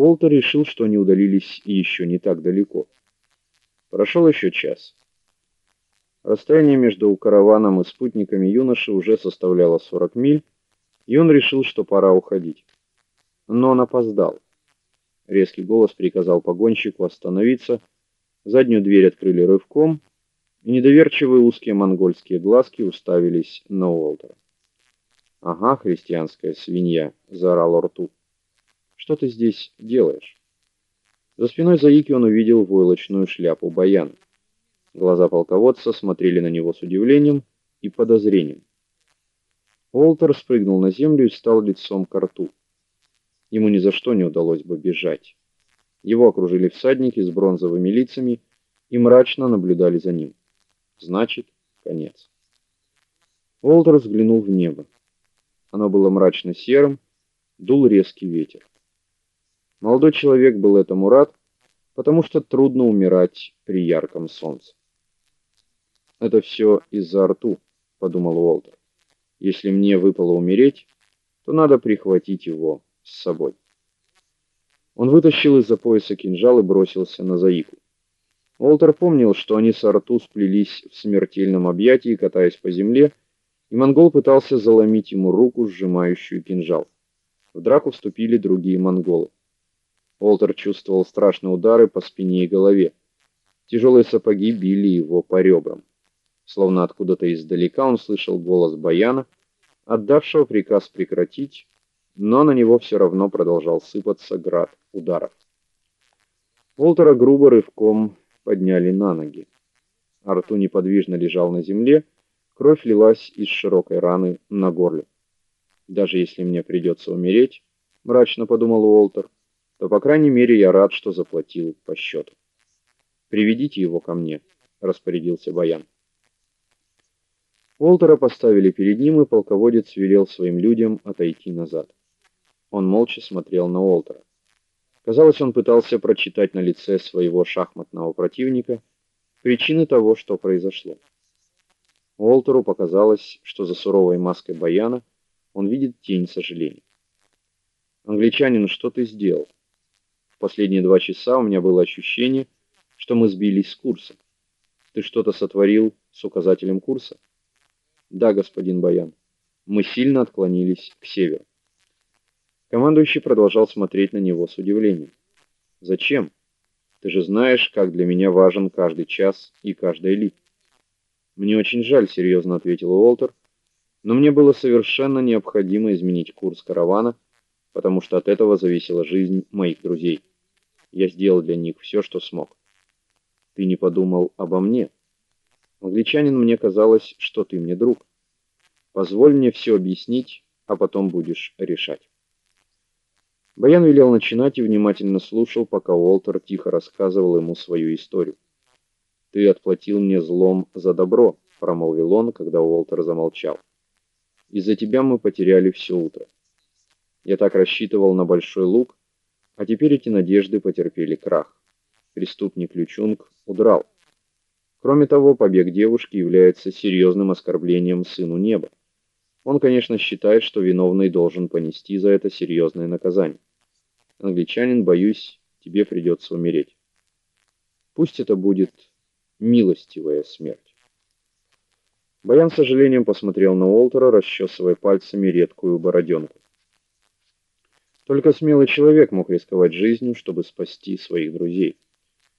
Уолтер решил, что они удалились еще не так далеко. Прошел еще час. Расстояние между караваном и спутниками юноши уже составляло 40 миль, и он решил, что пора уходить. Но он опоздал. Резкий голос приказал погонщику остановиться. Заднюю дверь открыли рывком, и недоверчивые узкие монгольские глазки уставились на Уолтера. "Ага, христианская свинья", заорал Орту. "Что ты здесь делаешь?" За спиной Заики он увидел войлочную шляпу Баяна. Глаза полководца смотрели на него с удивлением и подозрением. Уолтер спрыгнул на землю и стал лицом к рту. Ему ни за что не удалось бы бежать. Его окружили всадники с бронзовыми лицами и мрачно наблюдали за ним. Значит, конец. Уолтер взглянул в небо. Оно было мрачно серым, дул резкий ветер. Молодой человек был этому рад, потому что трудно умирать при ярком солнце. Это все из-за рту, подумал Уолтер. Если мне выпало умереть, то надо прихватить его с собой. Он вытащил из-за пояса кинжал и бросился на Заику. Уолтер помнил, что они с Арту сплелись в смертельном объятии, катаясь по земле, и монгол пытался заломить ему руку, сжимающую кинжал. В драку вступили другие монголы. Уолтер чувствовал страшные удары по спине и голове. Тяжелые сапоги били его по ребрам. Словно откуда-то издалека он слышал голос Баяна, отдавшего приказ прекратить, но на него все равно продолжал сыпаться град ударов. Уолтера грубо рывком подняли на ноги. Арту неподвижно лежал на земле, кровь лилась из широкой раны на горле. Даже если мне придется умереть, мрачно подумал Уолтер, то по крайней мере я рад, что заплатил по счету. Приведите его ко мне, распорядился Баян. Уолтера поставили перед ним, и полководец велел своим людям отойти назад. Он молча смотрел на Уолтера. Казалось, он пытался прочитать на лице своего шахматного противника причины того, что произошло. Уолтеру показалось, что за суровой маской Баяна он видит тень сожаления. Англичанин, что ты сделал? Последние два часа у меня было ощущение, что мы сбились с курса. Ты что-то сотворил с указателем курса? Да, господин Баян. Мы сильно отклонились к северу. Командующий продолжал смотреть на него с удивлением. Зачем? Ты же знаешь, как для меня важен каждый час и каждая ли. Мне очень жаль, серьезно ответил Уолтер. Но мне было совершенно необходимо изменить курс каравана, потому что от этого зависела жизнь моих друзей. Я сделал для них все, что смог. Ты не подумал обо мне? Англичанин, мне казалось, что ты мне друг. Позволь мне все объяснить, а потом будешь решать. Баян велел начинать и внимательно слушал, пока Уолтер тихо рассказывал ему свою историю. Ты отплатил мне злом за добро, промолвил он, когда Уолтер замолчал. Из-за тебя мы потеряли все утро. Я так рассчитывал на большой лук, а теперь эти надежды потерпели крах. Преступник Лючунг удрал. Кроме того, побег девушки является серьезным оскорблением сыну неба. Он, конечно, считает, что виновный должен понести за это серьезное наказание. Англичанин, боюсь, тебе придется умереть. Пусть это будет милостивая смерть. Баян с сожалением посмотрел на Уолтера, расчесывая пальцами редкую бороденку. Только смелый человек мог рисковать жизнью, чтобы спасти своих друзей.